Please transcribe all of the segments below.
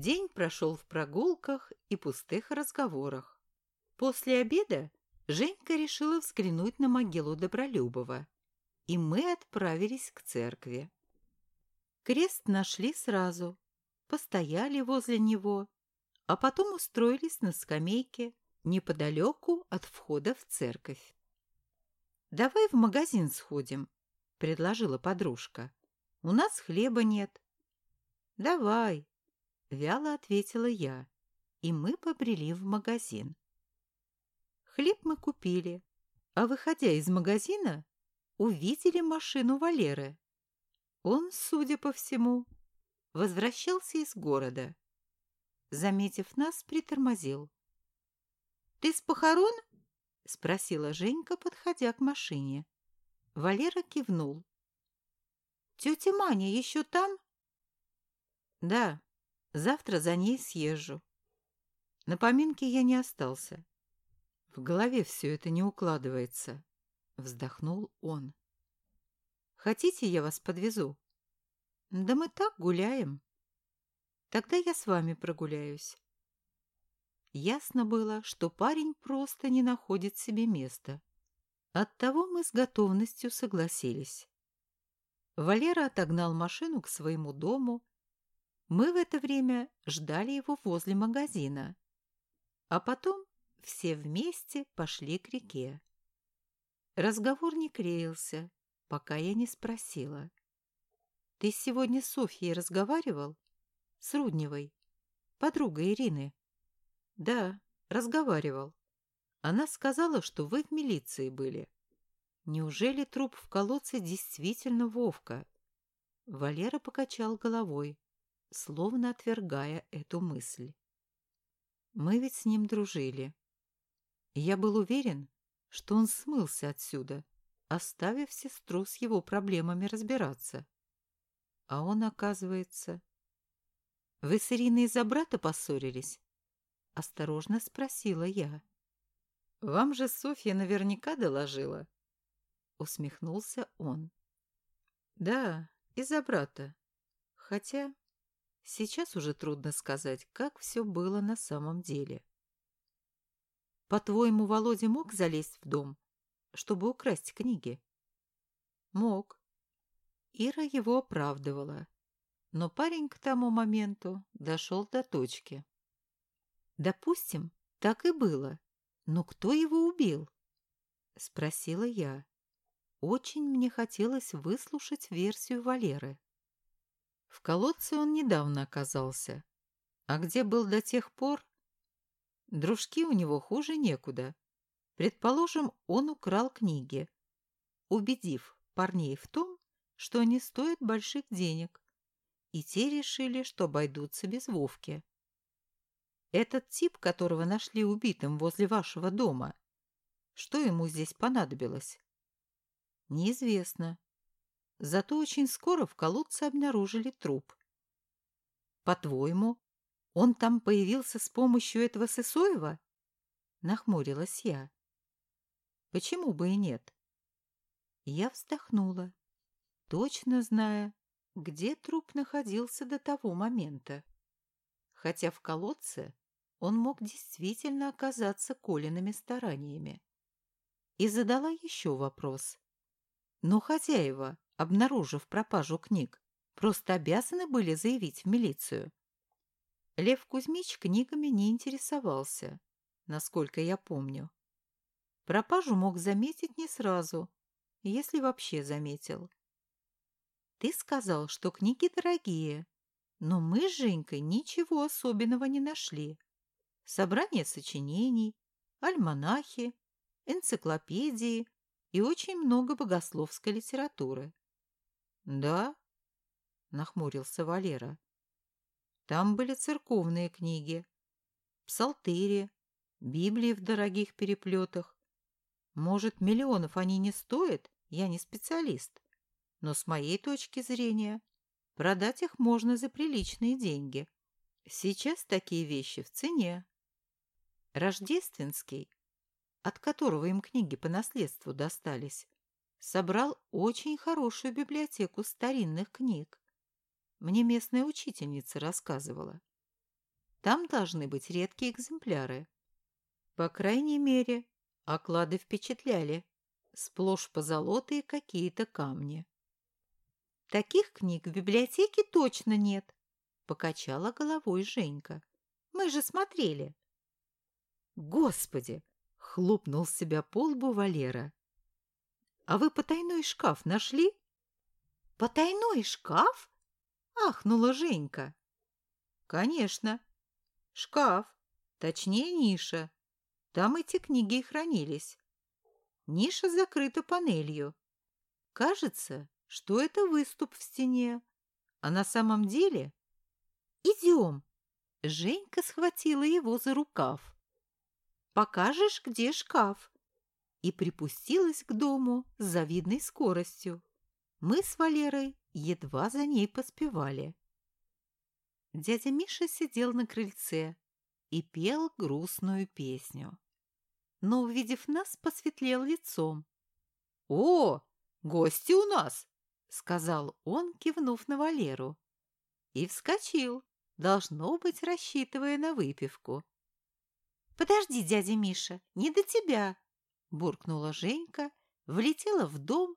День прошел в прогулках и пустых разговорах. После обеда Женька решила взглянуть на могилу Добролюбова, и мы отправились к церкви. Крест нашли сразу, постояли возле него, а потом устроились на скамейке неподалеку от входа в церковь. «Давай в магазин сходим», — предложила подружка. «У нас хлеба нет». «Давай», — вяло ответила я, и мы побрели в магазин. Хлеб мы купили, а, выходя из магазина, увидели машину Валеры. Он, судя по всему, возвращался из города. Заметив нас, притормозил. «Ты с похорон?» — спросила Женька, подходя к машине. Валера кивнул. «Тетя Маня еще там?» «Да, завтра за ней съезжу. На поминке я не остался. В голове все это не укладывается», — вздохнул он. «Хотите, я вас подвезу?» «Да мы так гуляем». «Тогда я с вами прогуляюсь». Ясно было, что парень просто не находит себе места. Оттого мы с готовностью согласились. Валера отогнал машину к своему дому. Мы в это время ждали его возле магазина. А потом все вместе пошли к реке. Разговор не клеился, пока я не спросила. «Ты сегодня с Софьей разговаривал?» «С Рудневой, подругой Ирины». «Да, разговаривал. Она сказала, что вы в милиции были. Неужели труп в колодце действительно Вовка?» Валера покачал головой, словно отвергая эту мысль. «Мы ведь с ним дружили. Я был уверен, что он смылся отсюда, оставив сестру с его проблемами разбираться. А он, оказывается... Вы с Ириной из-за брата поссорились? — осторожно спросила я. «Вам же Софья наверняка доложила?» Усмехнулся он. «Да, из-за брата. Хотя сейчас уже трудно сказать, как все было на самом деле. По-твоему, Володя мог залезть в дом, чтобы украсть книги?» «Мог». Ира его оправдывала, но парень к тому моменту дошел до точки. Допустим, так и было. Но кто его убил? Спросила я. Очень мне хотелось выслушать версию Валеры. В колодце он недавно оказался. А где был до тех пор? Дружки у него хуже некуда. Предположим, он украл книги, убедив парней в том, что они стоят больших денег. И те решили, что обойдутся без Вовки. Этот тип, которого нашли убитым возле вашего дома, что ему здесь понадобилось? Неизвестно. Зато очень скоро в колодце обнаружили труп. По-твоему, он там появился с помощью этого Сысоева? Нахмурилась я. Почему бы и нет? Я вздохнула, точно зная, где труп находился до того момента. Хотя в колодце он мог действительно оказаться Колиными стараниями. И задала еще вопрос. Но хозяева, обнаружив пропажу книг, просто обязаны были заявить в милицию. Лев Кузьмич книгами не интересовался, насколько я помню. Пропажу мог заметить не сразу, если вообще заметил. Ты сказал, что книги дорогие, но мы с Женькой ничего особенного не нашли собрание сочинений, альманахи, энциклопедии и очень много богословской литературы. «Да?» — нахмурился Валера. «Там были церковные книги, псалтыри, Библии в дорогих переплетах. Может, миллионов они не стоят, я не специалист, но с моей точки зрения продать их можно за приличные деньги. Сейчас такие вещи в цене. Рождественский, от которого им книги по наследству достались, собрал очень хорошую библиотеку старинных книг. Мне местная учительница рассказывала. Там должны быть редкие экземпляры. По крайней мере, оклады впечатляли. Сплошь позолотые какие-то камни. Таких книг в библиотеке точно нет, покачала головой Женька. Мы же смотрели. Господи! Хлопнул себя по лбу Валера. А вы потайной шкаф нашли? Потайной шкаф? Ахнула Женька. Конечно. Шкаф, точнее ниша. Там эти книги и хранились. Ниша закрыта панелью. Кажется, что это выступ в стене, а на самом деле... Идем. Женька схватила его за рукав. Покажешь, где шкаф? И припустилась к дому с завидной скоростью. Мы с Валерой едва за ней поспевали. Дядя Миша сидел на крыльце и пел грустную песню. Но, увидев нас, посветлел лицом. «О, гости у нас!» — сказал он, кивнув на Валеру. И вскочил, должно быть, рассчитывая на выпивку. «Подожди, дядя Миша, не до тебя!» — буркнула Женька, влетела в дом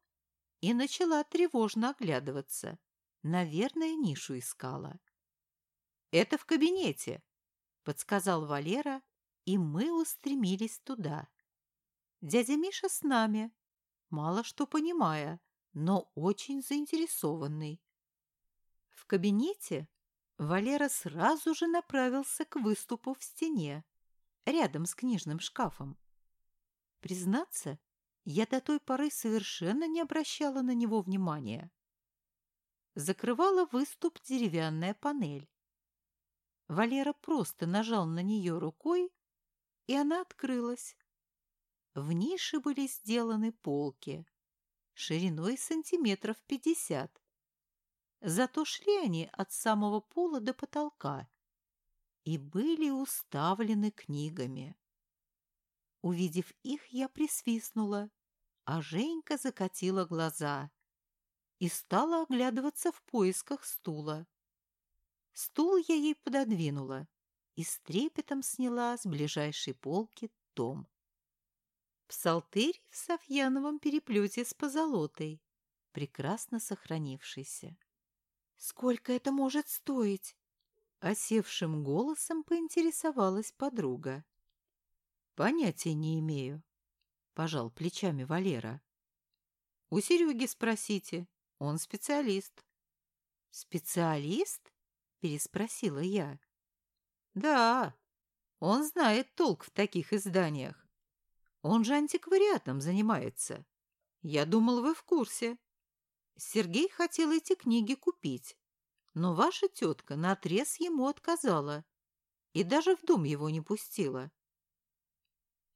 и начала тревожно оглядываться. Наверное, нишу искала. «Это в кабинете», — подсказал Валера, и мы устремились туда. Дядя Миша с нами, мало что понимая, но очень заинтересованный. В кабинете Валера сразу же направился к выступу в стене, рядом с книжным шкафом. Признаться, я до той поры совершенно не обращала на него внимания. Закрывала выступ деревянная панель. Валера просто нажал на нее рукой, и она открылась. В нише были сделаны полки, шириной сантиметров пятьдесят. Зато шли они от самого пола до потолка и были уставлены книгами. Увидев их, я присвистнула, а Женька закатила глаза и стала оглядываться в поисках стула. Стул я ей пододвинула и с трепетом сняла с ближайшей полки том. Псалтырь в Софьяновом переплете с позолотой, прекрасно сохранившийся. «Сколько это может стоить?» Осевшим голосом поинтересовалась подруга. «Понятия не имею», — пожал плечами Валера. «У Сереги спросите, он специалист». «Специалист?» — переспросила я. «Да, он знает толк в таких изданиях. Он же антиквариатом занимается. Я думал, вы в курсе. Сергей хотел эти книги купить, но ваша тетка наотрез ему отказала и даже в дом его не пустила.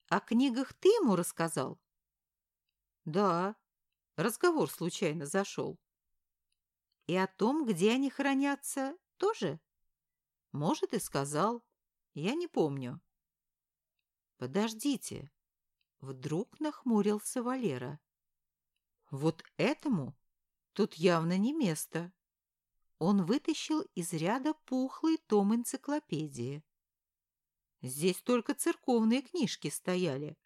О книгах ты ему рассказал? Да, разговор случайно зашел. И о том, где они хранятся, тоже? Может, и сказал. Я не помню. Подождите. Вдруг нахмурился Валера. Вот этому тут явно не место. Он вытащил из ряда пухлый том энциклопедии. Здесь только церковные книжки стояли.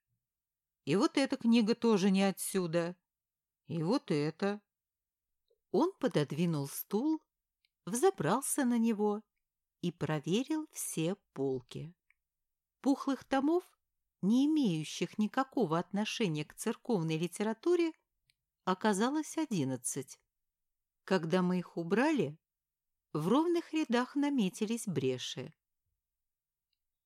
И вот эта книга тоже не отсюда. И вот эта. Он пододвинул стул, взобрался на него и проверил все полки. Пухлых томов, не имеющих никакого отношения к церковной литературе, оказалось одиннадцать. Когда мы их убрали, в ровных рядах наметились бреши.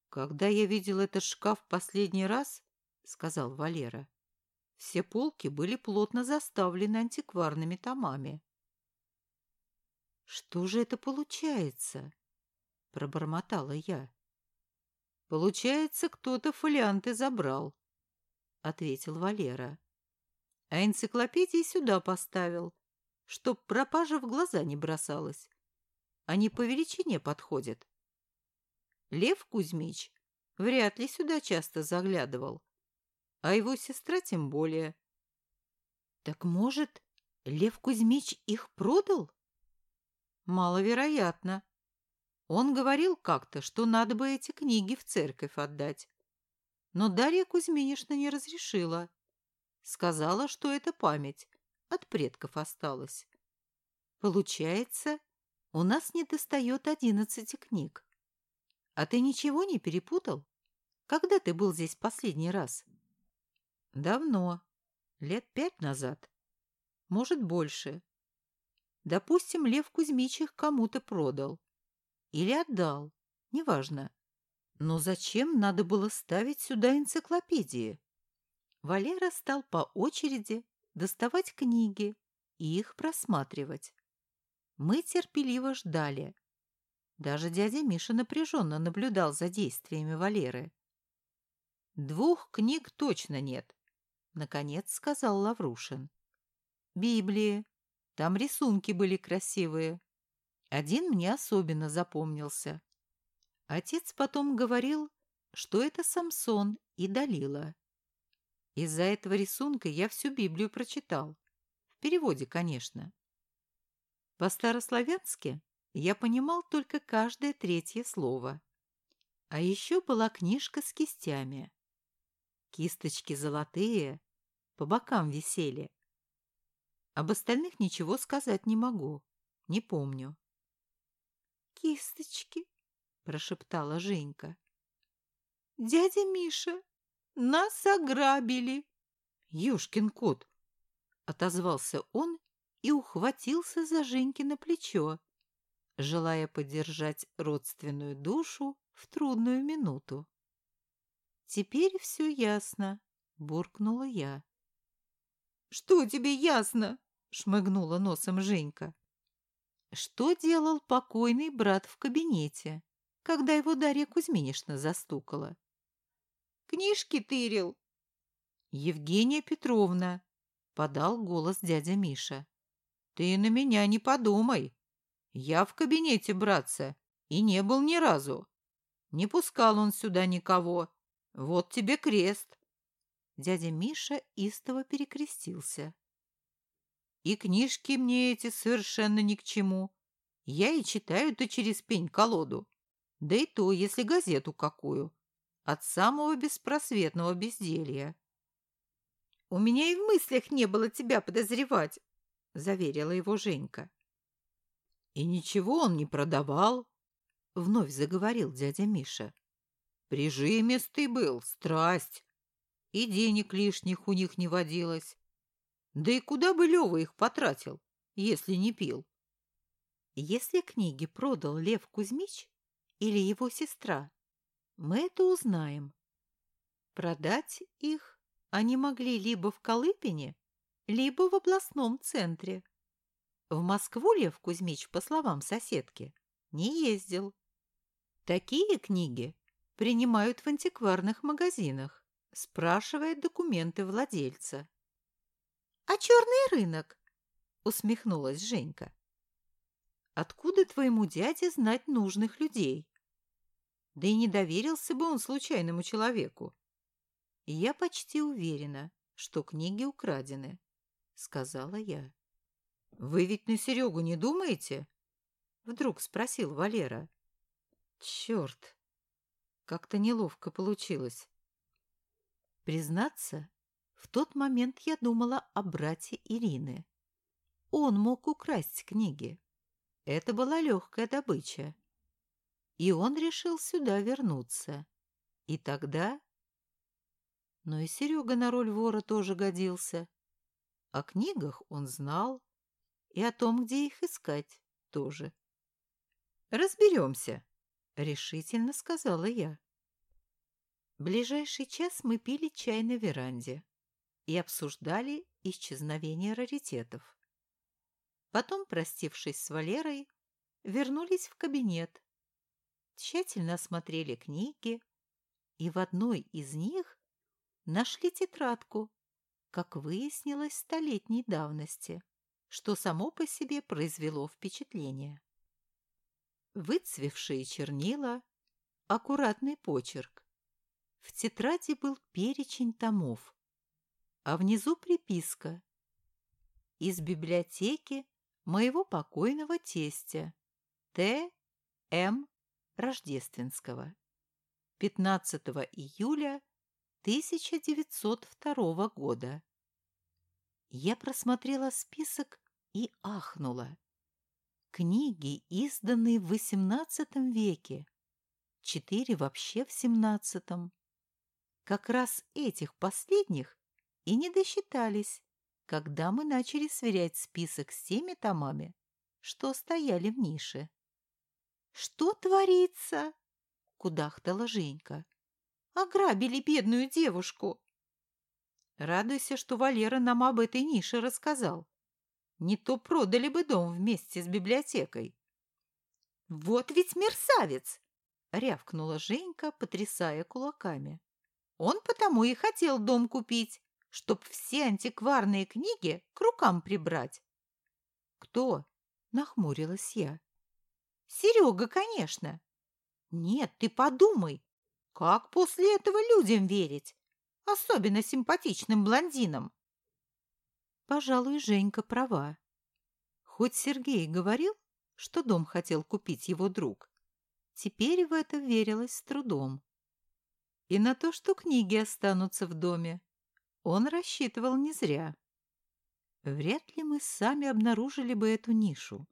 «Когда я видел этот шкаф последний раз, — сказал Валера, — все полки были плотно заставлены антикварными томами. «Что же это получается?» — пробормотала я. «Получается, кто-то фолианты забрал», — ответил Валера. «А энциклопедии сюда поставил, чтоб пропажа в глаза не бросалась. Они по величине подходят. Лев Кузьмич вряд ли сюда часто заглядывал, а его сестра тем более. Так может, Лев Кузьмич их продал? Маловероятно. Он говорил как-то, что надо бы эти книги в церковь отдать. Но Дарья Кузьминишна не разрешила. Сказала, что это память, от предков осталась. Получается, у нас не достает одиннадцати книг. А ты ничего не перепутал? Когда ты был здесь последний раз? Давно. Лет пять назад. Может, больше. Допустим, Лев Кузьмич их кому-то продал. Или отдал. Неважно. Но зачем надо было ставить сюда энциклопедии? Валера стал по очереди доставать книги и их просматривать. Мы терпеливо ждали. Даже дядя Миша напряженно наблюдал за действиями Валеры. «Двух книг точно нет», — наконец сказал Лаврушин. «Библии. Там рисунки были красивые. Один мне особенно запомнился. Отец потом говорил, что это Самсон и Далила. Из-за этого рисунка я всю Библию прочитал. В переводе, конечно. По-старославянски я понимал только каждое третье слово. А еще была книжка с кистями. Кисточки золотые, по бокам висели. Об остальных ничего сказать не могу, не помню. «Кисточки», — прошептала Женька. «Дядя Миша, нас ограбили!» «Юшкин кот!» — отозвался он и ухватился за Женькино плечо, желая поддержать родственную душу в трудную минуту. «Теперь все ясно», — буркнула я. «Что тебе ясно?» — шмыгнула носом Женька. «Что делал покойный брат в кабинете, когда его Дарья Кузьминишна застукала?» «Книжки тырил». «Евгения Петровна», — подал голос дядя Миша. Ты на меня не подумай. Я в кабинете братца и не был ни разу. Не пускал он сюда никого. Вот тебе крест. Дядя Миша истово перекрестился. И книжки мне эти совершенно ни к чему. Я и читаю-то через пень-колоду. Да и то, если газету какую. От самого беспросветного безделья. У меня и в мыслях не было тебя подозревать, заверила его Женька. И ничего он не продавал, вновь заговорил дядя Миша. Прижимистый был, страсть. И денег лишних у них не водилось. Да и куда бы Лёва их потратил, если не пил? Если книги продал Лев Кузьмич или его сестра, мы это узнаем. Продать их они могли либо в Колыпине, либо в областном центре. В Москву Лев Кузьмич, по словам соседки, не ездил. Такие книги принимают в антикварных магазинах, спрашивая документы владельца. «А черный рынок?» — усмехнулась Женька. «Откуда твоему дяде знать нужных людей?» Да и не доверился бы он случайному человеку. я почти уверена, что книги украдены. — сказала я. «Вы ведь на Серегу не думаете?» — вдруг спросил Валера. «Черт! Как-то неловко получилось». Признаться, в тот момент я думала о брате Ирины. Он мог украсть книги. Это была легкая добыча. И он решил сюда вернуться. И тогда... Но и Серега на роль вора тоже годился. О книгах он знал, и о том, где их искать, тоже. «Разберемся», — решительно сказала я. Ближайший час мы пили чай на веранде и обсуждали исчезновение раритетов. Потом, простившись с Валерой, вернулись в кабинет, тщательно осмотрели книги и в одной из них нашли тетрадку как выяснилось, столетней давности, что само по себе произвело впечатление. Выцвевшие чернила, аккуратный почерк. В тетради был перечень томов, а внизу приписка «Из библиотеки моего покойного тестя Т. М. рождественского. 15 июля 1902 года. Я просмотрела список и ахнула. Книги, изданные в XVIII веке, четыре вообще в XVII. Как раз этих последних и не досчитались, когда мы начали сверять список с теми томами, что стояли в нише. «Что творится?» — кудахтала Женька. «Ограбили бедную девушку!» Радуйся, что Валера нам об этой нише рассказал. Не то продали бы дом вместе с библиотекой. «Вот ведь мерзавец!» — рявкнула Женька, потрясая кулаками. «Он потому и хотел дом купить, чтоб все антикварные книги к рукам прибрать». «Кто?» — нахмурилась я. «Серега, конечно». «Нет, ты подумай, как после этого людям верить, особенно симпатичным блондинам?» Пожалуй, Женька права. Хоть Сергей говорил, что дом хотел купить его друг, теперь в это верилось с трудом. И на то, что книги останутся в доме, он рассчитывал не зря. Вряд ли мы сами обнаружили бы эту нишу.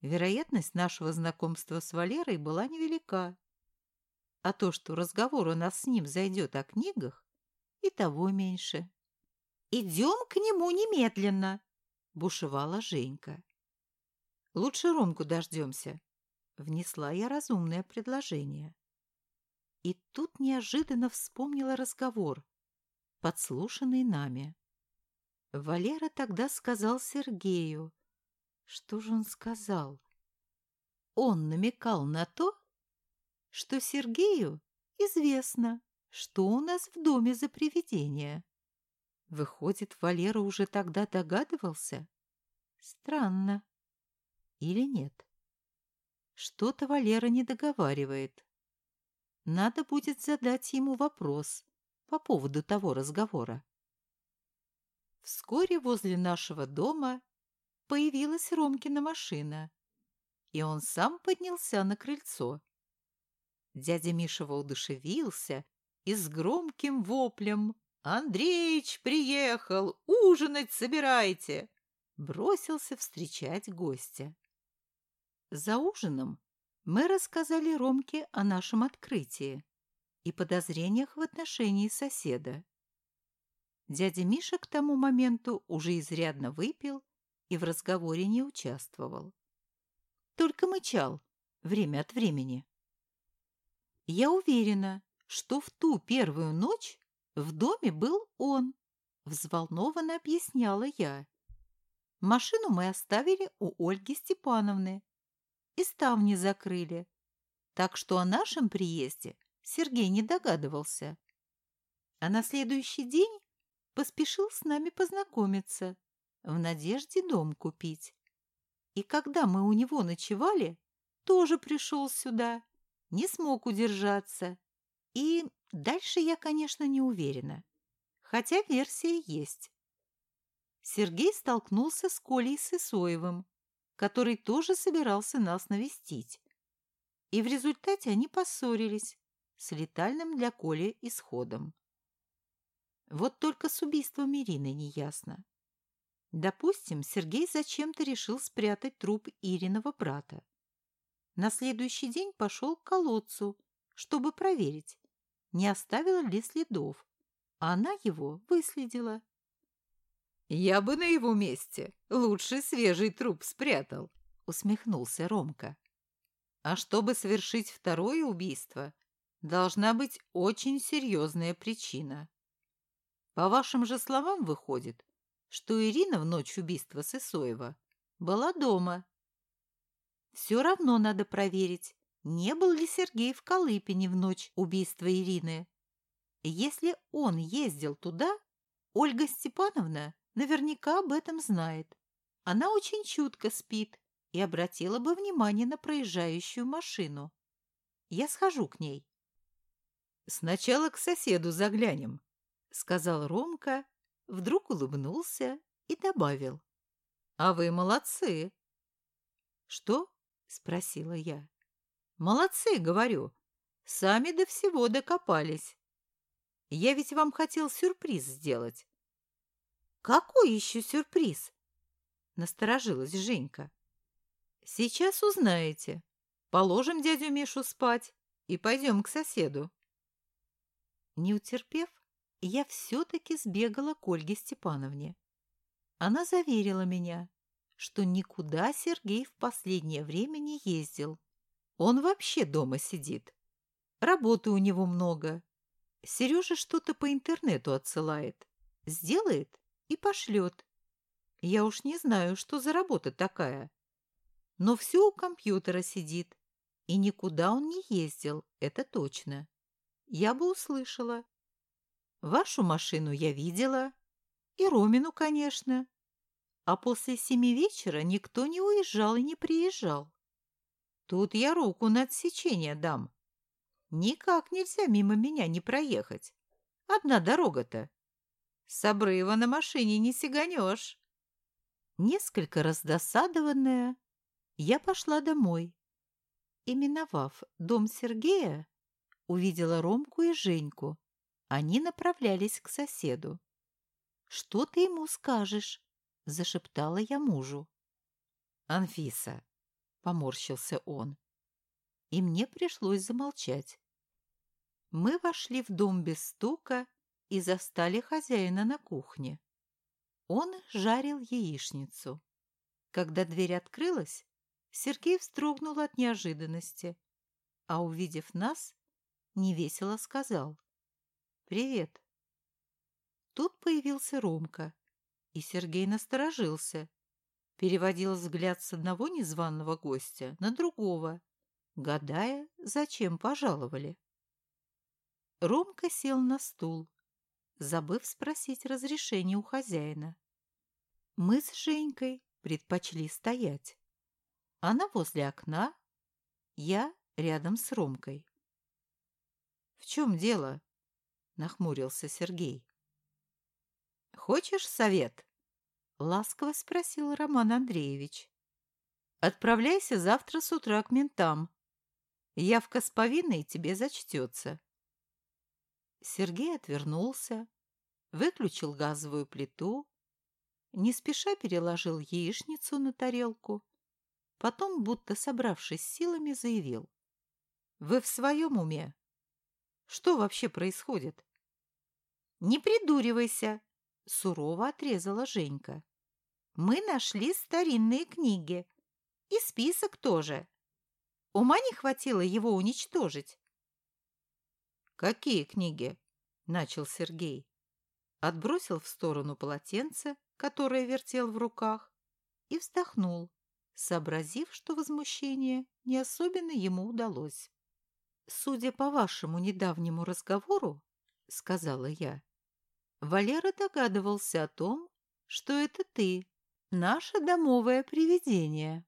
Вероятность нашего знакомства с Валерой была невелика. А то, что разговор у нас с ним зайдет о книгах, и того меньше. «Идем к нему немедленно!» — бушевала Женька. «Лучше Ромку дождемся», — внесла я разумное предложение. И тут неожиданно вспомнила разговор, подслушанный нами. Валера тогда сказал Сергею. Что же он сказал? Он намекал на то, что Сергею известно, что у нас в доме за привидение. Выходит, Валера уже тогда догадывался? Странно. Или нет? Что-то Валера не договаривает. Надо будет задать ему вопрос по поводу того разговора. Вскоре возле нашего дома появилась Ромкина машина, и он сам поднялся на крыльцо. Дядя Миша воодушевился и с громким воплем «Андреич приехал! Ужинать собирайте!» Бросился встречать гостя. За ужином мы рассказали Ромке о нашем открытии и подозрениях в отношении соседа. Дядя Миша к тому моменту уже изрядно выпил и в разговоре не участвовал. Только мычал время от времени. Я уверена, что в ту первую ночь в доме был он, взволнованно объясняла я. Машину мы оставили у Ольги Степановны и ставни закрыли, так что о нашем приезде Сергей не догадывался. А на следующий день поспешил с нами познакомиться, в надежде дом купить. И когда мы у него ночевали, тоже пришел сюда, не смог удержаться и Дальше я, конечно, не уверена, хотя версия есть. Сергей столкнулся с Колей Сысоевым, который тоже собирался нас навестить. И в результате они поссорились с летальным для Коли исходом. Вот только с убийством Ирины неясно. Допустим, Сергей зачем-то решил спрятать труп Ириного брата. На следующий день пошел к колодцу, чтобы проверить, не оставила ли следов. Она его выследила. «Я бы на его месте лучше свежий труп спрятал», — усмехнулся Ромка. «А чтобы совершить второе убийство, должна быть очень серьезная причина. По вашим же словам выходит, что Ирина в ночь убийства Сысоева была дома. Все равно надо проверить, не был ли Сергей в Колыпине в ночь убийства Ирины. Если он ездил туда, Ольга Степановна наверняка об этом знает. Она очень чутко спит и обратила бы внимание на проезжающую машину. Я схожу к ней. «Сначала к соседу заглянем», — сказал Ромка, вдруг улыбнулся и добавил. «А вы молодцы!» «Что?» — спросила я. Молодцы, говорю. Сами до всего докопались. Я ведь вам хотел сюрприз сделать. Какой еще сюрприз? Насторожилась Женька. Сейчас узнаете. Положим дядю Мишу спать и пойдем к соседу. Не утерпев, я все-таки сбегала к Ольге Степановне. Она заверила меня, что никуда Сергей в последнее время не ездил. Он вообще дома сидит. Работы у него много. Сережа что-то по интернету отсылает. Сделает и пошлет. Я уж не знаю, что за работа такая. Но все у компьютера сидит. И никуда он не ездил, это точно. Я бы услышала. Вашу машину я видела. И Ромину, конечно. А после семи вечера никто не уезжал и не приезжал. Тут я руку на отсечение дам. Никак нельзя мимо меня не проехать. Одна дорога-то. С обрыва на машине не сиганешь. Несколько раздосадованная, я пошла домой. И, миновав дом Сергея, увидела Ромку и Женьку. Они направлялись к соседу. «Что ты ему скажешь?» — зашептала я мужу. «Анфиса», — поморщился он. И мне пришлось замолчать. Мы вошли в дом без стука и застали хозяина на кухне. Он жарил яичницу. Когда дверь открылась, Сергей вздрогнул от неожиданности, а, увидев нас, невесело сказал «Привет». Тут появился Ромка, и Сергей насторожился, переводил взгляд с одного незваного гостя на другого, гадая, зачем пожаловали. Ромка сел на стул, забыв спросить разрешения у хозяина. Мы с Женькой предпочли стоять. Она возле окна, я рядом с Ромкой. «В чем дело?» — нахмурился Сергей. «Хочешь совет?» — ласково спросил Роман Андреевич. «Отправляйся завтра с утра к ментам. Явка с повинной тебе зачтется». Сергей отвернулся, выключил газовую плиту, не спеша переложил яичницу на тарелку Потом, будто собравшись силами, заявил. «Вы в своем уме? Что вообще происходит?» «Не придуривайся!» — сурово отрезала Женька. «Мы нашли старинные книги. И список тоже. Ума не хватило его уничтожить». «Какие книги?» — начал Сергей. Отбросил в сторону полотенце, которое вертел в руках, и вздохнул сообразив, что возмущение не особенно ему удалось. «Судя по вашему недавнему разговору, — сказала я, — Валера догадывался о том, что это ты, наше домовое привидение».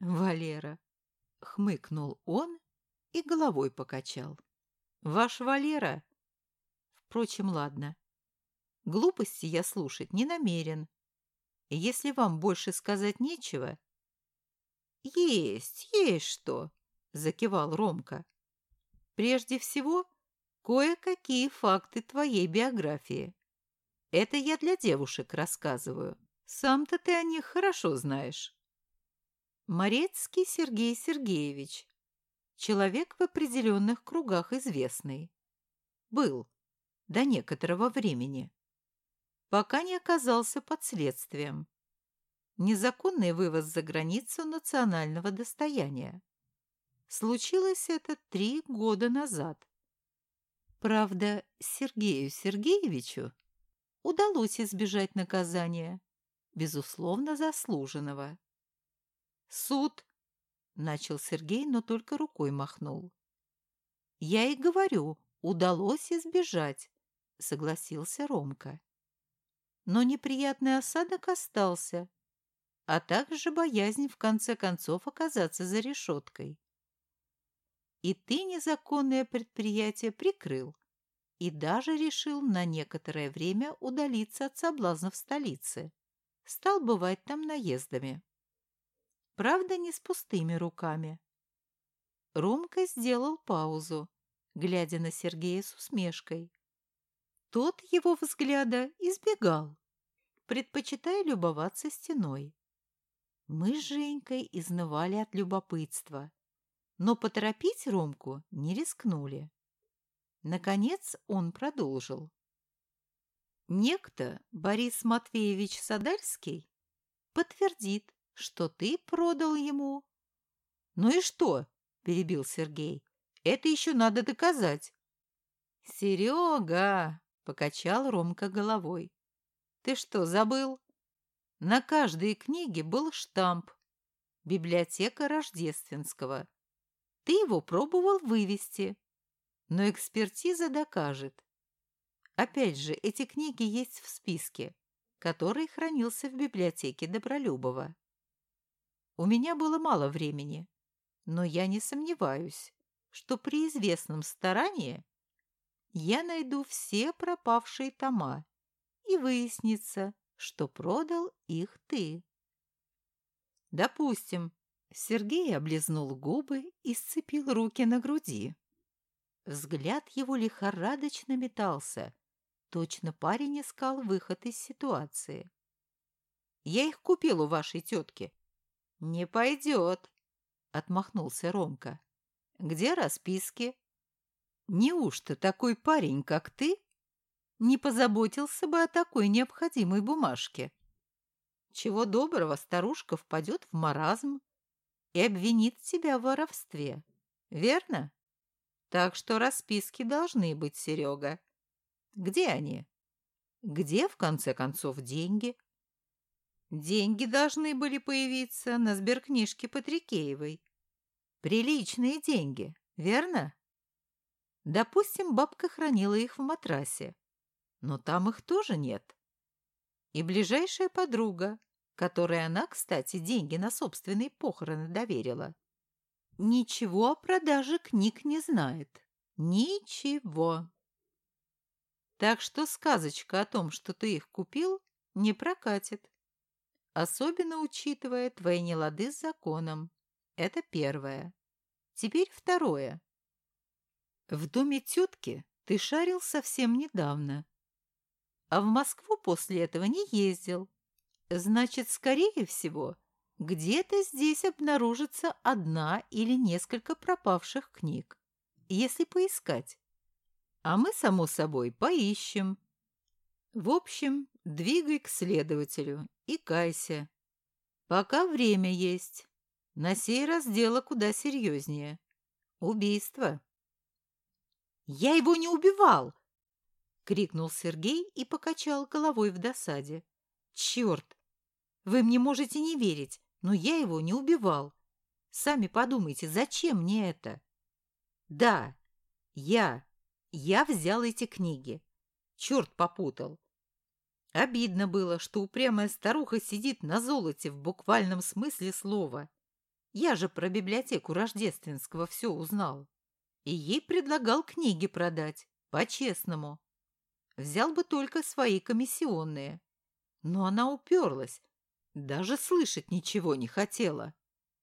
«Валера!» — хмыкнул он и головой покачал. «Ваш Валера?» «Впрочем, ладно. Глупости я слушать не намерен. Если вам больше сказать нечего, «Есть, есть что!» — закивал Ромка. «Прежде всего, кое-какие факты твоей биографии. Это я для девушек рассказываю. Сам-то ты о них хорошо знаешь». Морецкий Сергей Сергеевич. Человек в определенных кругах известный. Был до некоторого времени. Пока не оказался под следствием незаконный вывоз за границу национального достояния. Случилось это три года назад. Правда, Сергею Сергеевичу удалось избежать наказания, безусловно, заслуженного. «Суд!» — начал Сергей, но только рукой махнул. «Я и говорю, удалось избежать», — согласился Ромка. Но неприятный осадок остался, а также боязнь в конце концов оказаться за решеткой. И ты незаконное предприятие прикрыл и даже решил на некоторое время удалиться от соблазнов столицы. Стал бывать там наездами. Правда, не с пустыми руками. Ромка сделал паузу, глядя на Сергея с усмешкой. Тот его взгляда избегал, предпочитая любоваться стеной. Мы с Женькой изнывали от любопытства, но поторопить Ромку не рискнули. Наконец он продолжил. Некто Борис Матвеевич Садальский подтвердит, что ты продал ему. — Ну и что? — перебил Сергей. — Это еще надо доказать. — Серега! — покачал Ромка головой. — Ты что, забыл? На каждой книге был штамп «Библиотека Рождественского». Ты его пробовал вывести, но экспертиза докажет. Опять же, эти книги есть в списке, который хранился в библиотеке Добролюбова. У меня было мало времени, но я не сомневаюсь, что при известном старании я найду все пропавшие тома, и выяснится, что продал их ты. Допустим, Сергей облизнул губы и сцепил руки на груди. Взгляд его лихорадочно метался. Точно парень искал выход из ситуации. «Я их купил у вашей тетки». «Не пойдет», — отмахнулся Ромка. «Где расписки?» «Неужто такой парень, как ты, не позаботился бы о такой необходимой бумажке. Чего доброго старушка впадет в маразм и обвинит тебя в воровстве. Верно? Так что расписки должны быть, Серега. Где они? Где, в конце концов, деньги? Деньги должны были появиться на сберкнижке Патрикеевой. Приличные деньги, верно? Допустим, бабка хранила их в матрасе но там их тоже нет. И ближайшая подруга, которой она, кстати, деньги на собственные похороны доверила, ничего о продаже книг не знает. Ничего. Так что сказочка о том, что ты их купил, не прокатит. Особенно учитывая твои нелады с законом. Это первое. Теперь второе. В доме тетки ты шарил совсем недавно а в Москву после этого не ездил. Значит, скорее всего, где-то здесь обнаружится одна или несколько пропавших книг, если поискать. А мы, само собой, поищем. В общем, двигай к следователю и кайся. Пока время есть. На сей раз дело куда серьезнее. Убийство. «Я его не убивал!» — крикнул Сергей и покачал головой в досаде. «Черт! Вы мне можете не верить, но я его не убивал. Сами подумайте, зачем мне это?» «Да, я. Я взял эти книги. Черт попутал. Обидно было, что упрямая старуха сидит на золоте в буквальном смысле слова. Я же про библиотеку Рождественского все узнал. И ей предлагал книги продать, по-честному. Взял бы только свои комиссионные. Но она уперлась, даже слышать ничего не хотела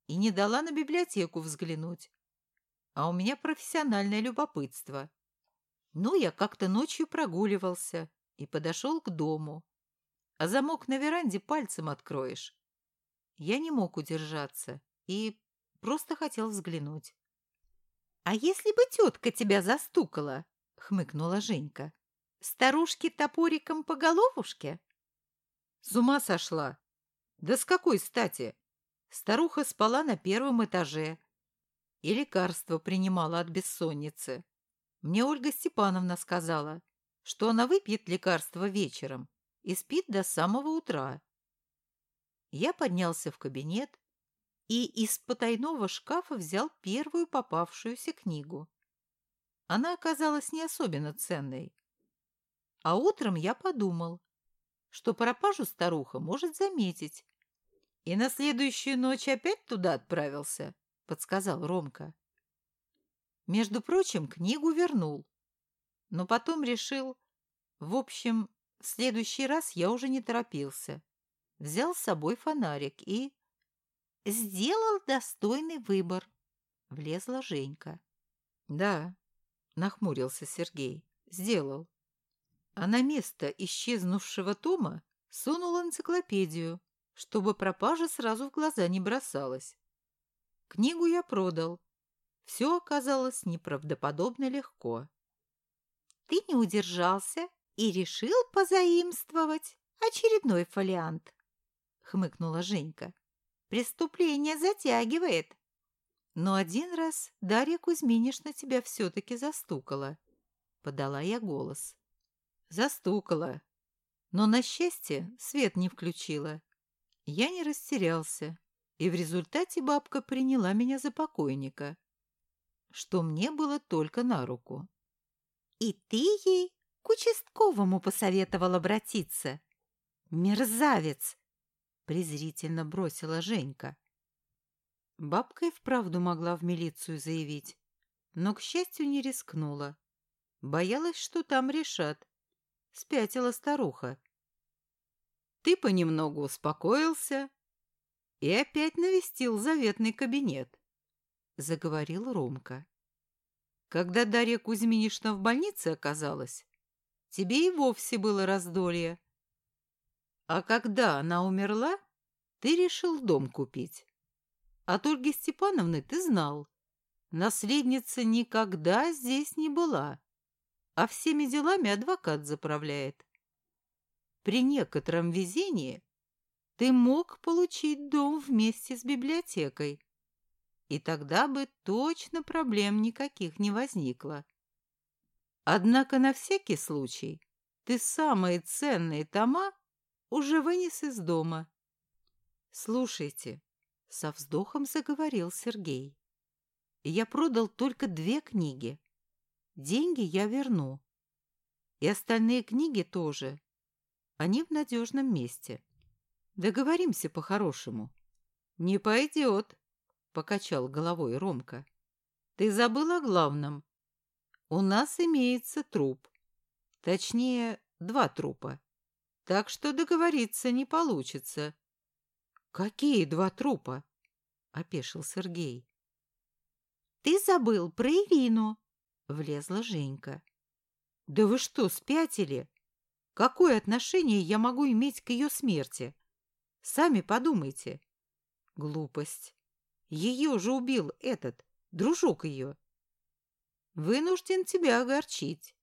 и не дала на библиотеку взглянуть. А у меня профессиональное любопытство. Ну, я как-то ночью прогуливался и подошел к дому. А замок на веранде пальцем откроешь. Я не мог удержаться и просто хотел взглянуть. — А если бы тетка тебя застукала? — хмыкнула Женька. Старушки топориком по головушке? С ума сошла. Да с какой стати? Старуха спала на первом этаже и лекарство принимала от бессонницы. Мне Ольга Степановна сказала, что она выпьет лекарство вечером и спит до самого утра. Я поднялся в кабинет и из потайного шкафа взял первую попавшуюся книгу. Она оказалась не особенно ценной, а утром я подумал, что пропажу старуха может заметить. И на следующую ночь опять туда отправился, подсказал Ромка. Между прочим, книгу вернул. Но потом решил... В общем, в следующий раз я уже не торопился. Взял с собой фонарик и... Сделал достойный выбор, Влезла Женька. «Да», — нахмурился Сергей, — «сделал». А на место исчезнувшего тома сунул энциклопедию, чтобы пропажа сразу в глаза не бросалась. Книгу я продал. Все оказалось неправдоподобно легко. «Ты не удержался и решил позаимствовать очередной фолиант», — хмыкнула Женька. «Преступление затягивает». Но один раз Дарья Кузьминишна тебя все-таки застукала. Подала я голос. Застукала. Но, на счастье, свет не включила. Я не растерялся, и в результате бабка приняла меня за покойника, что мне было только на руку. «И ты ей к участковому посоветовал обратиться?» «Мерзавец!» — презрительно бросила Женька. Бабка и вправду могла в милицию заявить, но, к счастью, не рискнула. Боялась, что там решат. Спятила старуха. Ты понемногу успокоился и опять навестил заветный кабинет, — заговорил Ромка. Когда Дарья Кузьминишна в больнице оказалась, тебе и вовсе было раздолье. А когда она умерла, ты решил дом купить. От Ольги Степановны ты знал. Наследница никогда здесь не была, а всеми делами адвокат заправляет. При некотором везении ты мог получить дом вместе с библиотекой, и тогда бы точно проблем никаких не возникло. Однако на всякий случай ты самые ценные тома уже вынес из дома. Слушайте, со вздохом заговорил Сергей. Я продал только две книги. Деньги я верну. И остальные книги тоже. Они в надежном месте. Договоримся по-хорошему. Не пойдет, покачал головой Ромка. Ты забыл о главном. У нас имеется труп. Точнее, два трупа. Так что договориться не получится. «Какие два трупа?» — опешил Сергей. «Ты забыл про Ирину!» — влезла Женька. «Да вы что, спятили? Какое отношение я могу иметь к ее смерти? Сами подумайте». «Глупость. Ее же убил этот, дружок ее». «Вынужден тебя огорчить.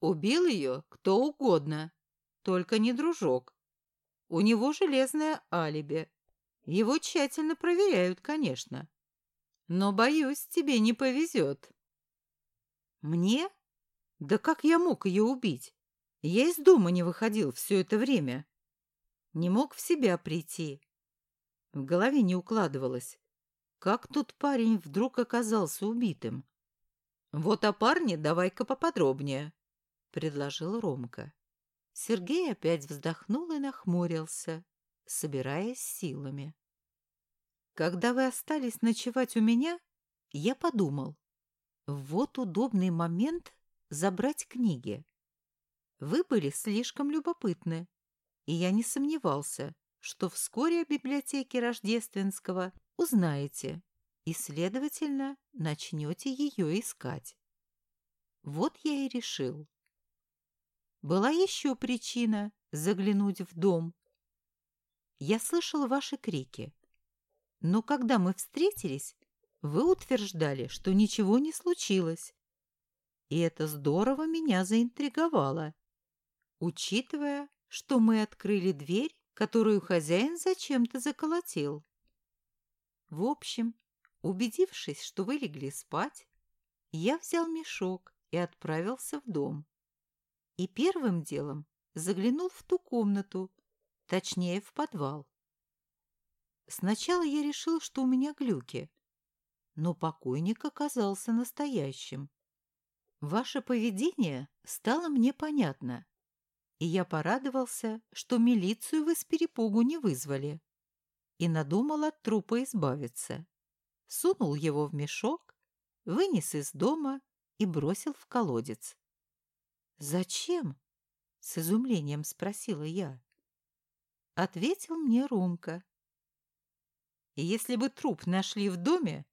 Убил ее кто угодно, только не дружок. У него железное алиби. Его тщательно проверяют, конечно. Но, боюсь, тебе не повезет. Мне? Да как я мог ее убить? Я из дома не выходил все это время. Не мог в себя прийти. В голове не укладывалось. Как тут парень вдруг оказался убитым? Вот о парне давай-ка поподробнее, — предложил Ромка. Сергей опять вздохнул и нахмурился собираясь силами. Когда вы остались ночевать у меня, я подумал, вот удобный момент забрать книги. Вы были слишком любопытны, и я не сомневался, что вскоре о библиотеке Рождественского узнаете и, следовательно, начнете ее искать. Вот я и решил. Была еще причина заглянуть в дом я слышал ваши крики. Но когда мы встретились, вы утверждали, что ничего не случилось. И это здорово меня заинтриговало, учитывая, что мы открыли дверь, которую хозяин зачем-то заколотил. В общем, убедившись, что вы легли спать, я взял мешок и отправился в дом. И первым делом заглянул в ту комнату, Точнее, в подвал. Сначала я решил, что у меня глюки, но покойник оказался настоящим. Ваше поведение стало мне понятно, и я порадовался, что милицию вы с перепугу не вызвали, и надумал от трупа избавиться. Сунул его в мешок, вынес из дома и бросил в колодец. «Зачем?» — с изумлением спросила я. — ответил мне Ромка. «Если бы труп нашли в доме,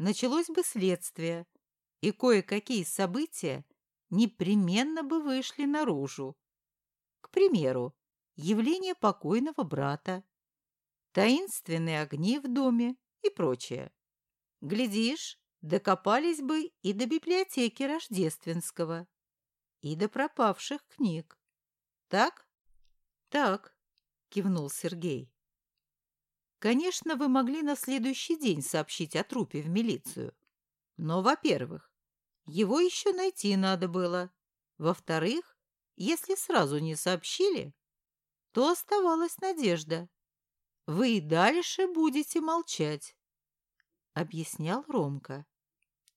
началось бы следствие, и кое-какие события непременно бы вышли наружу. К примеру, явление покойного брата, таинственные огни в доме и прочее. Глядишь, докопались бы и до библиотеки Рождественского, и до пропавших книг. Так? Так, кивнул Сергей. Конечно, вы могли на следующий день сообщить о трупе в милицию. Но, во-первых, его еще найти надо было. Во-вторых, если сразу не сообщили, то оставалась надежда. Вы и дальше будете молчать, — объяснял Ромка.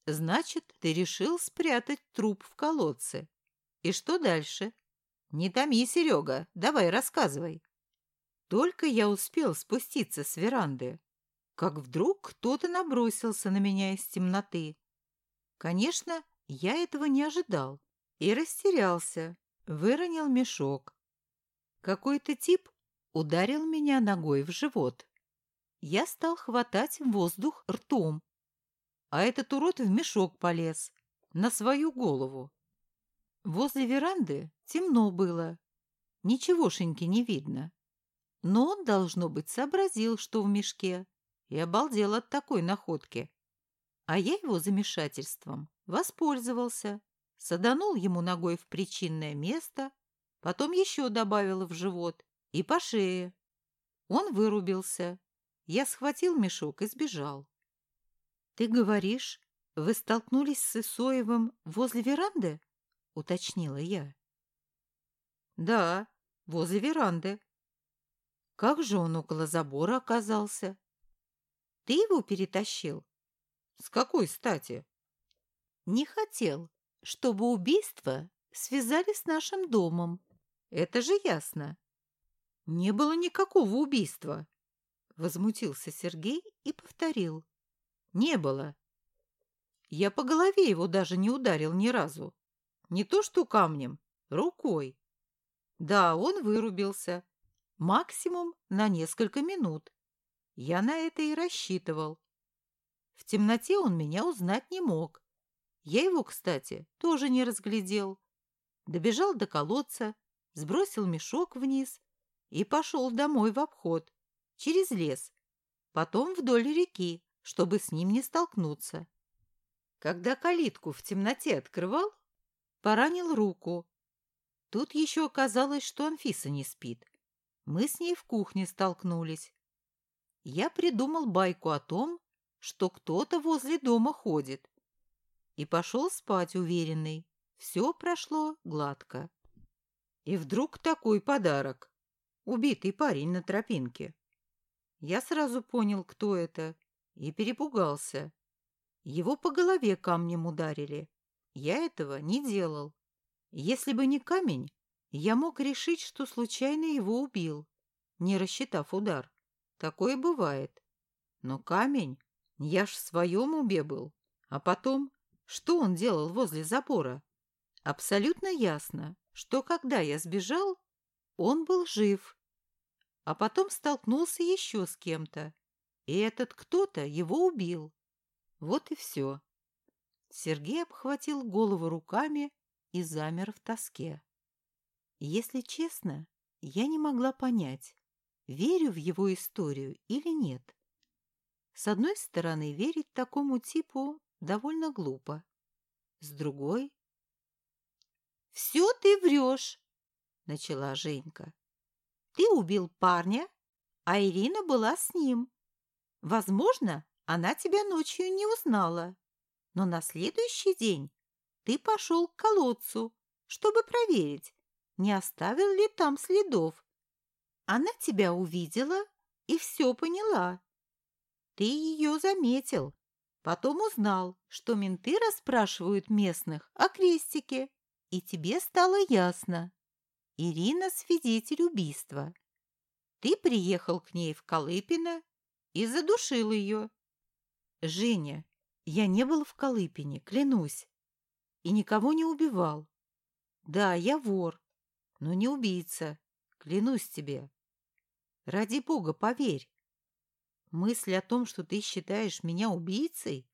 Значит, ты решил спрятать труп в колодце. И что дальше? Не томи, Серега, давай рассказывай. Только я успел спуститься с веранды, как вдруг кто-то набросился на меня из темноты. Конечно, я этого не ожидал и растерялся, выронил мешок. Какой-то тип ударил меня ногой в живот. Я стал хватать воздух ртом, а этот урод в мешок полез, на свою голову. Возле веранды темно было, ничегошеньки не видно. Но он, должно быть, сообразил, что в мешке, и обалдел от такой находки. А я его замешательством воспользовался, саданул ему ногой в причинное место, потом еще добавил в живот и по шее. Он вырубился. Я схватил мешок и сбежал. — Ты говоришь, вы столкнулись с Исоевым возле веранды? — уточнила я. — Да, возле веранды. — Как же он около забора оказался? — Ты его перетащил? — С какой стати? — Не хотел, чтобы убийство связали с нашим домом. Это же ясно. — Не было никакого убийства, — возмутился Сергей и повторил. — Не было. Я по голове его даже не ударил ни разу. Не то что камнем, рукой. Да, он вырубился. Максимум на несколько минут. Я на это и рассчитывал. В темноте он меня узнать не мог. Я его, кстати, тоже не разглядел. Добежал до колодца, сбросил мешок вниз и пошел домой в обход, через лес, потом вдоль реки, чтобы с ним не столкнуться. Когда калитку в темноте открывал, поранил руку. Тут еще оказалось, что Анфиса не спит. Мы с ней в кухне столкнулись. Я придумал байку о том, что кто-то возле дома ходит. И пошел спать уверенный. Все прошло гладко. И вдруг такой подарок. Убитый парень на тропинке. Я сразу понял, кто это, и перепугался. Его по голове камнем ударили. Я этого не делал. Если бы не камень, я мог решить, что случайно его убил, не рассчитав удар. Такое бывает. Но камень... Я ж в своем убе был. А потом, что он делал возле забора? Абсолютно ясно, что когда я сбежал, он был жив. А потом столкнулся еще с кем-то. И этот кто-то его убил. Вот и все. Сергей обхватил голову руками и замер в тоске. Если честно, я не могла понять, верю в его историю или нет. С одной стороны, верить такому типу довольно глупо. С другой... «Все ты врешь!» — начала Женька. «Ты убил парня, а Ирина была с ним. Возможно, она тебя ночью не узнала. Но на следующий день ты пошел к колодцу, чтобы проверить, не оставил ли там следов. Она тебя увидела и все поняла. Ты ее заметил, потом узнал, что менты расспрашивают местных о крестике, и тебе стало ясно. Ирина – свидетель убийства. Ты приехал к ней в Колыпино и задушил ее. Женя, я не был в Колыпине, клянусь. И никого не убивал. Да, я вор, но не убийца, клянусь тебе. Ради бога, поверь. Мысль о том, что ты считаешь меня убийцей,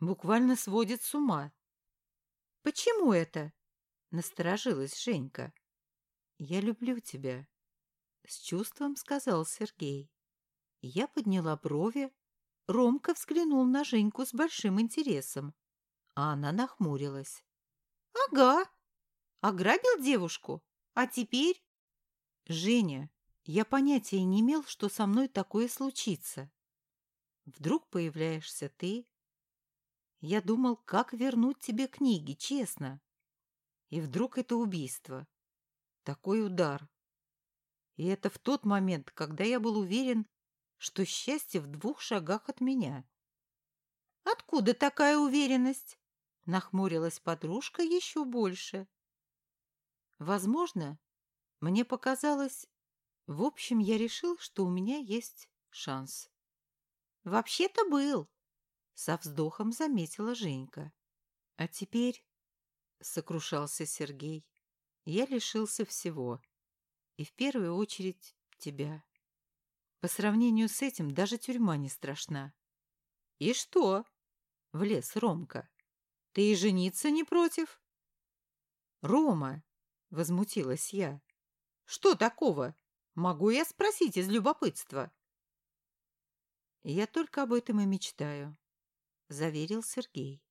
Буквально сводит с ума. «Почему это?» — насторожилась Женька. «Я люблю тебя», — с чувством сказал Сергей. Я подняла брови. Ромка взглянул на Женьку с большим интересом, а она нахмурилась. «Ага, ограбил девушку, а теперь...» «Женя, я понятия не имел, что со мной такое случится. Вдруг появляешься ты. Я думал, как вернуть тебе книги, честно. И вдруг это убийство. Такой удар. И это в тот момент, когда я был уверен, что счастье в двух шагах от меня. «Откуда такая уверенность?» — нахмурилась подружка еще больше. «Возможно, мне показалось, в общем, я решил, что у меня есть шанс. «Вообще-то был», — со вздохом заметила Женька. «А теперь», — сокрушался Сергей, — «я лишился всего. И в первую очередь тебя. По сравнению с этим даже тюрьма не страшна». «И что?» — влез Ромка. «Ты и жениться не против?» «Рома!» — возмутилась я. «Что такого?» Могу я спросить из любопытства?» «Я только об этом и мечтаю», — заверил Сергей.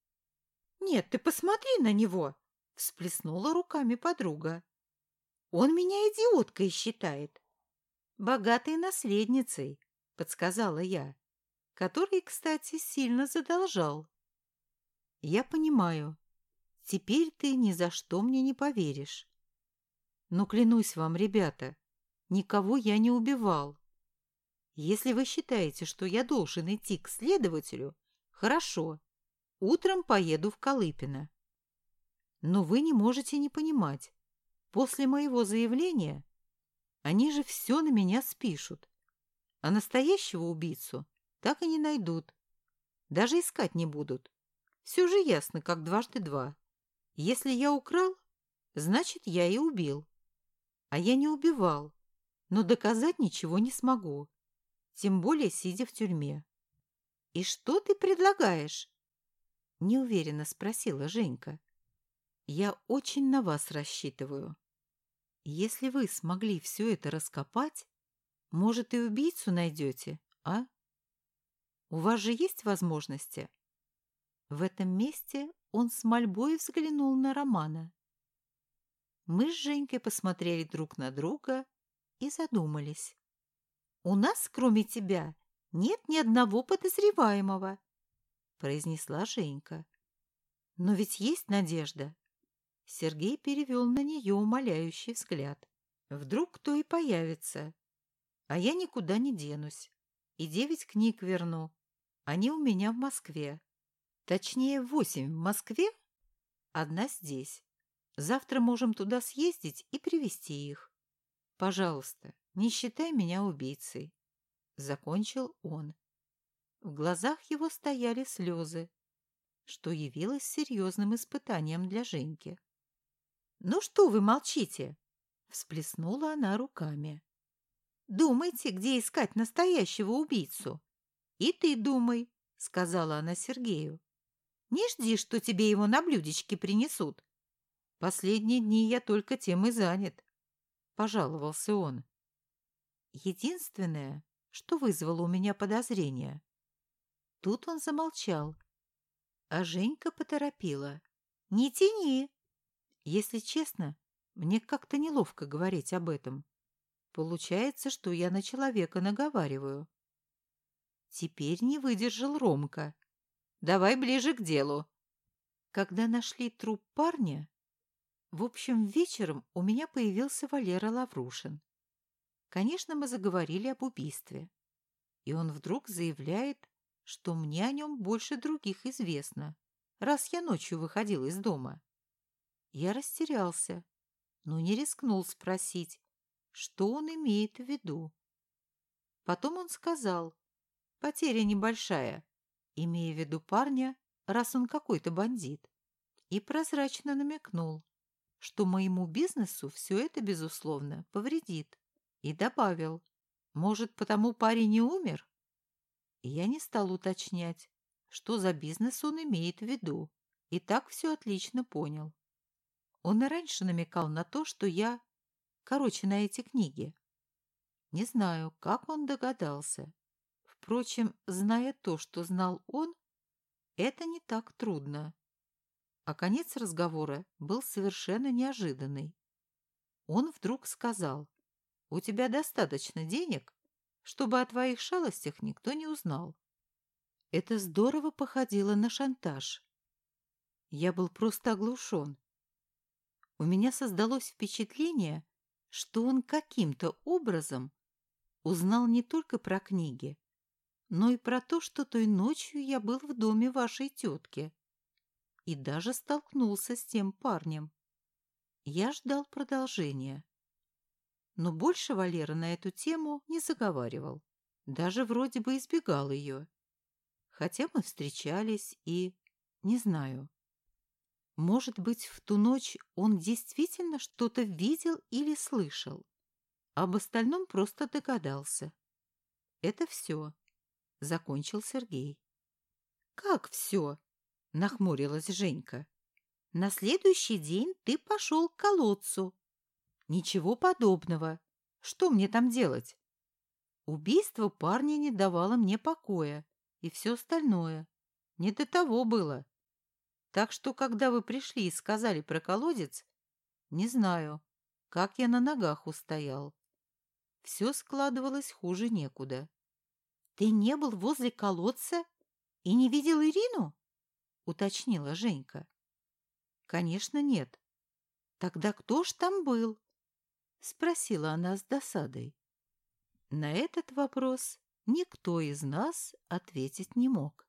«Нет, ты посмотри на него!» — всплеснула руками подруга. «Он меня идиоткой считает». «Богатой наследницей», — подсказала я, который, кстати, сильно задолжал. «Я понимаю. Теперь ты ни за что мне не поверишь. Но клянусь вам, ребята, Никого я не убивал. Если вы считаете, что я должен идти к следователю, хорошо. Утром поеду в Колыпино. Но вы не можете не понимать. После моего заявления они же все на меня спишут. А настоящего убийцу так и не найдут. Даже искать не будут. Все же ясно, как дважды два. Если я украл, значит, я и убил. А я не убивал но доказать ничего не смогу, тем более сидя в тюрьме. «И что ты предлагаешь?» — неуверенно спросила Женька. «Я очень на вас рассчитываю. Если вы смогли все это раскопать, может, и убийцу найдете, а? У вас же есть возможности?» В этом месте он с мольбой взглянул на Романа. Мы с Женькой посмотрели друг на друга и задумались. «У нас, кроме тебя, нет ни одного подозреваемого», — произнесла Женька. «Но ведь есть надежда». Сергей перевел на нее умоляющий взгляд. «Вдруг кто и появится. А я никуда не денусь. И девять книг верну. Они у меня в Москве. Точнее, восемь в Москве, одна здесь. Завтра можем туда съездить и привезти их. Пожалуйста, не считай меня убийцей. Закончил он. В глазах его стояли слезы, что явилось серьезным испытанием для Женьки. «Ну что вы молчите?» — всплеснула она руками. «Думайте, где искать настоящего убийцу. И ты думай», — сказала она Сергею. «Не жди, что тебе его на блюдечке принесут. Последние дни я только тем и занят пожаловался он. Единственное, что вызвало у меня подозрение. Тут он замолчал, а Женька поторопила. «Не тяни!» Если честно, мне как-то неловко говорить об этом. Получается, что я на человека наговариваю. Теперь не выдержал Ромка. «Давай ближе к делу». Когда нашли труп парня, в общем, вечером у меня появился Валера Лаврушин. Конечно, мы заговорили об убийстве. И он вдруг заявляет, что мне о нем больше других известно, раз я ночью выходил из дома. Я растерялся, но не рискнул спросить, что он имеет в виду. Потом он сказал, потеря небольшая, имея в виду парня, раз он какой-то бандит, и прозрачно намекнул, что моему бизнесу все это, безусловно, повредит. И добавил, может, потому парень не умер? И я не стал уточнять, что за бизнес он имеет в виду, и так все отлично понял. Он и раньше намекал на то, что я... Короче, на эти книги. Не знаю, как он догадался. Впрочем, зная то, что знал он, это не так трудно. А конец разговора был совершенно неожиданный. Он вдруг сказал, «У тебя достаточно денег, чтобы о твоих шалостях никто не узнал». Это здорово походило на шантаж. Я был просто оглушен. У меня создалось впечатление, что он каким-то образом узнал не только про книги, но и про то, что той ночью я был в доме вашей тетки и даже столкнулся с тем парнем. Я ждал продолжения. Но больше Валера на эту тему не заговаривал. Даже вроде бы избегал ее. Хотя мы встречались и... не знаю. Может быть, в ту ночь он действительно что-то видел или слышал. Об остальном просто догадался. Это все. Закончил Сергей. Как все? Нахмурилась Женька. На следующий день ты пошел к колодцу. Ничего подобного. Что мне там делать? Убийство парня не давало мне покоя. И все остальное. Не до того было. Так что, когда вы пришли и сказали про колодец, не знаю, как я на ногах устоял. Все складывалось хуже некуда. «Ты не был возле колодца и не видел Ирину?» — уточнила Женька. «Конечно, нет. Тогда кто ж там был?» — спросила она с досадой. На этот вопрос никто из нас ответить не мог.